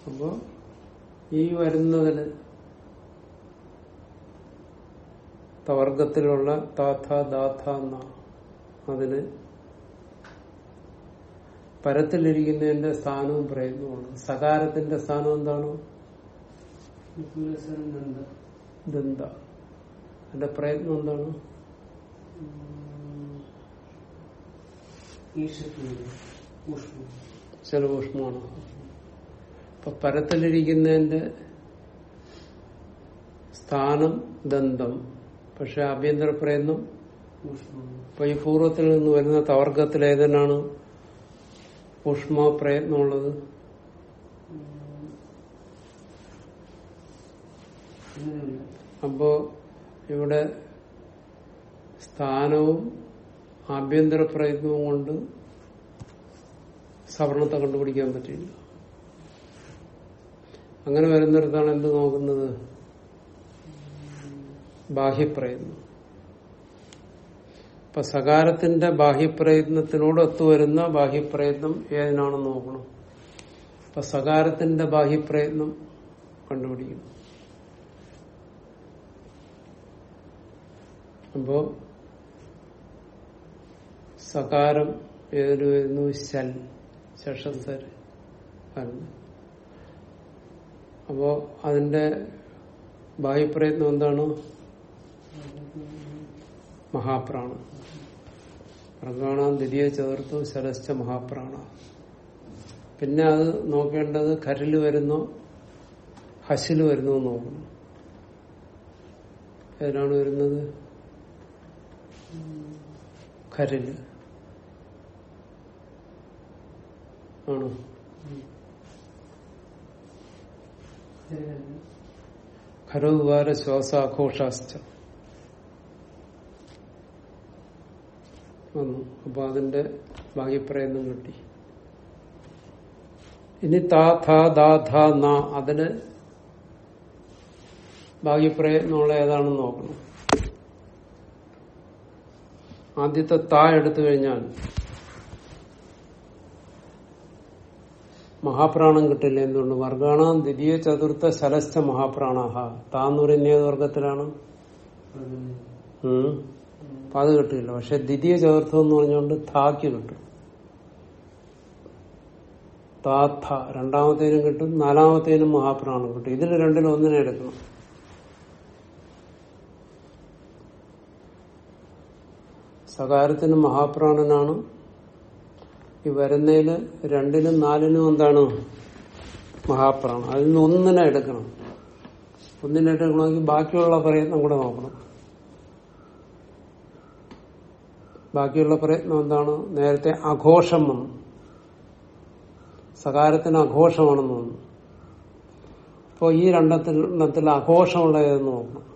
Speaker 1: അപ്പോ ഈ വരുന്നതിന് തവർഗത്തിലുള്ള താഥ ദാഥ എന്ന അതിന് പരത്തിലിരിക്കുന്നതിന്റെ സ്ഥാനവും പ്രയത്നമാണ് സകാരത്തിന്റെ സ്ഥാനം എന്താണ്? ദന്ത. അതിന്റെ പ്രയത്നം എന്താണ്? ശലഭൂഷ്മമാണ് അപ്പൊ പരത്തിലിരിക്കുന്നതിന്റെ സ്ഥാനം ദന്തം. പക്ഷെ ആഭ്യന്തര പ്രയത്നം അപ്പൊ ഈ പൂർവത്തിൽ നിന്ന് വരുന്ന തവർഗത്തിൽ ഏതെന്നാണ് ഊഷ്മ പ്രയത്നമുള്ളത് അപ്പോ ഇവിടെ സ്ഥാനവും ആഭ്യന്തര പ്രയത്നവും കൊണ്ട് സവർണത്തെ കണ്ടുപിടിക്കാൻ പറ്റില്ല അങ്ങനെ വരുന്നിടത്താണ് എന്ത് നോക്കുന്നത്? ബാഹ്യപ്രയത്നം. ഇപ്പൊ സകാരത്തിന്റെ ബാഹ്യപ്രയത്നത്തിനോട് ഒത്തുവരുന്ന ബാഹ്യപ്രയത്നം ഏതിനാണെന്ന് നോക്കണം? അപ്പൊ സകാരത്തിന്റെ ബാഹ്യപ്രയത്നം കണ്ടുപിടിക്കണം. അപ്പോ സകാരം ഏതിന് വരുന്നു? ശൽ ശഷസര്. അപ്പോ അതിന്റെ ബാഹ്യപ്രയത്നം എന്താണ്? മഹാപ്രാണം. പ്രകാണ ദ്വിതീയ ചേർത്തു ശരസ്ഥ മഹാപ്രാണ. പിന്നെ അത് നോക്കേണ്ടത് കരൽ വരുന്നോ ഹസിൽ വരുന്നോ നോക്കണം ഏതിനാണ് വരുന്നത്? കരൽ ആണോ? ഖരോദ്വാര ശ്വാസാഘോഷാസ്ഥ വന്നു. അപ്പൊ അതിന്റെ ബാഹ്യപ്രയത്നം കിട്ടി. ഇനി താ ഥ ദാ ധാ ന അതിന് ഭാഗ്യപ്രയത്നമുള്ള ഏതാണെന്ന് നോക്കണം. ആദ്യത്തെ താ എടുത്തു കഴിഞ്ഞാൽ മഹാപ്രാണം കിട്ടില്ല എന്തുകൊണ്ട്? വർഗാണാം ദ്വിതീയ ചതുർത്ഥ ശലസ്ഥ മഹാപ്രാണാഹ. താന്ന് പറയുന്ന ഏത് വർഗത്തിലാണ്. അപ്പൊ അത് കിട്ടില്ല പക്ഷെ ദ്വിതീയ ചതുർത്ഥം എന്ന് പറഞ്ഞുകൊണ്ട് താക്ക് കിട്ടും. താഥ രണ്ടാമത്തേനും കിട്ടും. നാലാമത്തേനും മഹാപ്രാണം കിട്ടും. ഇതിൽ രണ്ടിലും ഒന്നിനെ എടുക്കണം. സകാരത്തിന് മഹാപ്രാണനാണ്. ഈ വരുന്നതിന് രണ്ടിനും നാലിനും എന്താണ്? മഹാപ്രാണം. അതിൽ നിന്ന് ഒന്നിനെ എടുക്കണം. ഒന്നിനെ എടുക്കണമെങ്കിൽ ബാക്കിയുള്ള പ്രയത്നം കൂടെ നോക്കണം. ബാക്കിയുള്ള പ്രയത്നം എന്താണ്? നേരത്തെ അഘോഷം വന്നു. സകാരത്തിന് അഘോഷമാണെന്ന് തോന്നുന്നു. അപ്പോൾ ഈ രണ്ടെണ്ണത്തിൽ അഘോഷമുള്ള ഏതെന്ന് നോക്കണം.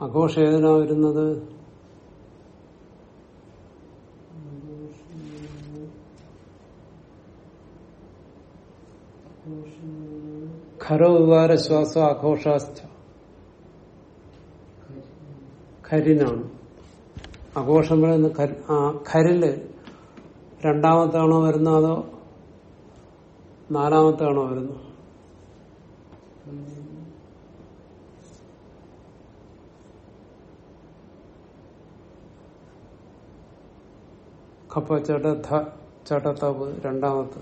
Speaker 1: അഘോഷം ഏതിനാ വരുന്നത്? ഖരോ വികാര ശ്വാസ അഘോഷാസ്ഥ ഖരിനാണ് അഘോഷം വരുന്ന ഖരിൽ രണ്ടാമത്താണോ വരുന്നത് അതോ നാലാമത്താണോ വരുന്നത്? കപ്പ ചട ധ ചടത്തവ് രണ്ടാമത്തെ.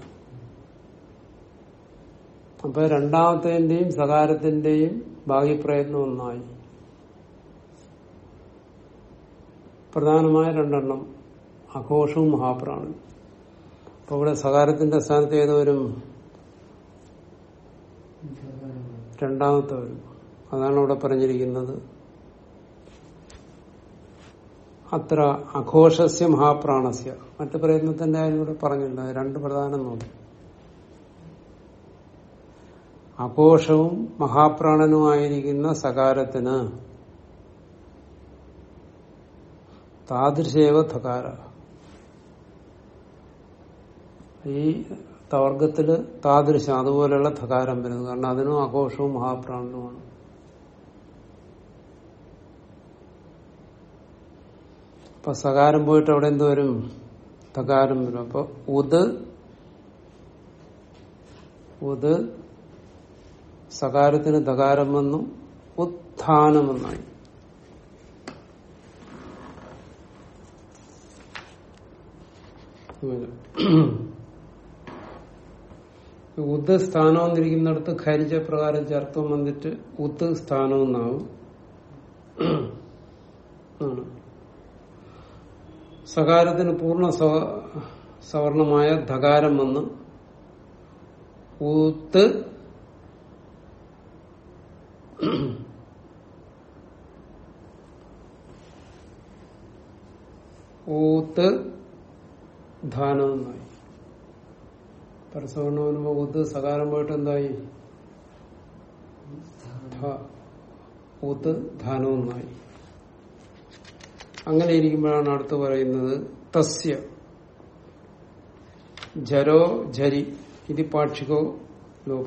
Speaker 1: അപ്പൊ രണ്ടാമത്തേന്റെയും സകാരത്തിന്റെയും ഭാഗ്യപ്രയത്നം ഒന്നായി. പ്രധാനമായ രണ്ടെണ്ണം അഘോഷവും മഹാപ്രാണൻ അപ്പൊ ഇവിടെ സകാരത്തിന്റെ സ്ഥാനത്ത് ഏത് വരും രണ്ടാമത്തെ വരും. അതാണ് ഇവിടെ പറഞ്ഞിരിക്കുന്നത്. അത്ര അഘോഷസ്യ മഹാപ്രാണസ്യ. മറ്റു പ്രയത്നത്തിന്റെ കാര്യം കൂടെ പറഞ്ഞില്ല രണ്ട് പ്രധാനം നോക്കി. അഘോഷവും മഹാപ്രാണനുമായിരിക്കുന്ന സകാരത്തിന് താദൃശേവ ധകാര ഈ തവർഗത്തിൽ താദൃശം അതുപോലെയുള്ള ധകാരം വരുന്നത് കാരണം അതിനും അഘോഷവും മഹാപ്രാണനുമാണ്. അപ്പൊ സകാരം പോയിട്ട് അവിടെ എന്ത് വരും തകാരം വരും. അപ്പൊ ഉത് ഉത് സകാരത്തിന് തകാരം വന്നു ഉത്ഥാനമെന്നായി. ഉദ് സ്ഥാനം എന്നിരിക്കുന്നിടത്ത് ഖരിജ പ്രകാരം ചേർത്തും വന്നിട്ട് ഉത്ത് സ്ഥാനം എന്നാവും. ആണ്. സകാരത്തിന് പൂർണ സവ- സവർണമായ ധകാരം വന്ന് ഊത്ത് ഊത്ത് ധാനമെന്നായി പരസവർണം വരുമ്പോ ഊത്ത് സകാരം പോയിട്ട് എന്തായി? ഊത്ത് ധാനം എന്നായി അങ്ങനെ ഇരിക്കുമ്പോഴാണ് അടുത്ത് പറയുന്നത് തസ്യ. ജരോ ജരി ഇത് പാക്ഷികോ ലോപ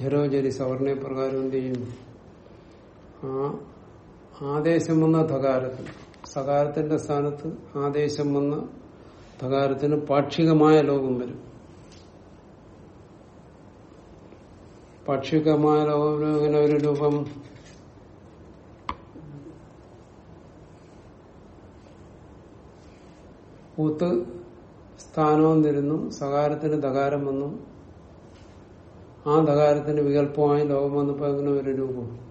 Speaker 1: ജരോ ജരി സവർണ പ്രകാരം എന്ത് ചെയ്യുന്നു? ആ ആദേശം വന്ന ധകാരത്തിന്. സകാരത്തിന്റെ സ്ഥാനത്ത് ആദേശം വന്ന ധകാരത്തിന് പാക്ഷികമായ ലോകം വരും. പാക്ഷികമായ ലോകം അങ്ങനെ ഒരു രൂപം? ഊത്ത് സ്ഥാനവും തരുന്നു സകാരത്തിന് ധകാരം വന്നു ആ ധകാരത്തിന് വികല്പമായി ലോകം വന്നപ്പോ അങ്ങനെ ഒരു രൂപം.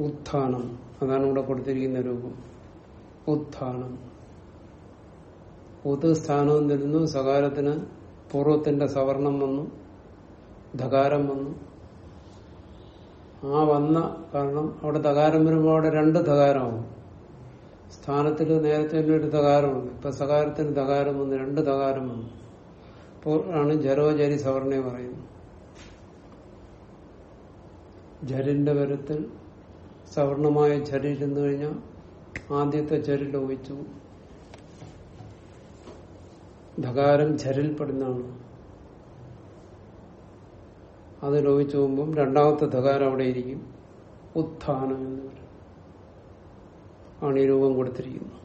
Speaker 1: ഉത്ഥാനം. അതാണ് ഇവിടെ കൊടുത്തിരിക്കുന്ന രൂപം. ഉത്ഥാനം. ഉത് സ്ഥാനവും തരുന്നു സകാരത്തിന് പൂർവത്തിന്റെ സവർണം വന്നു ധകാരം വന്നു. ആ വന്ന കാരണം അവിടെ തകാരം വരുമ്പോൾ അവിടെ രണ്ട് തകാരമാവും സ്ഥാനത്തിൽ നേരത്തെ തന്നെ ഒരു തകാരമുണ്ട്. ഇപ്പൊ സകാരത്തിന് തകാരം വന്ന് രണ്ട് തകാരം വന്നു. അപ്പോൾ ആണ് ജരോജരി സവർണ പറയുന്നത്. ജരിന്റെ വരത്തിൽ സവർണമായ ചരി ഇരുന്നു കഴിഞ്ഞാൽ ആദ്യത്തെ ചരി ലോപിച്ചു. ധകാരം ചരിൽപ്പെടുന്നതാണ് അത് ലോപിച്ചു പോകുമ്പം രണ്ടാമത്തെ ധകാരം അവിടെ ഇരിക്കും. ഉത്ഥാനം എന്ന് പറയും. ആണ് ഈ രൂപം കൊടുത്തിരിക്കുന്നത്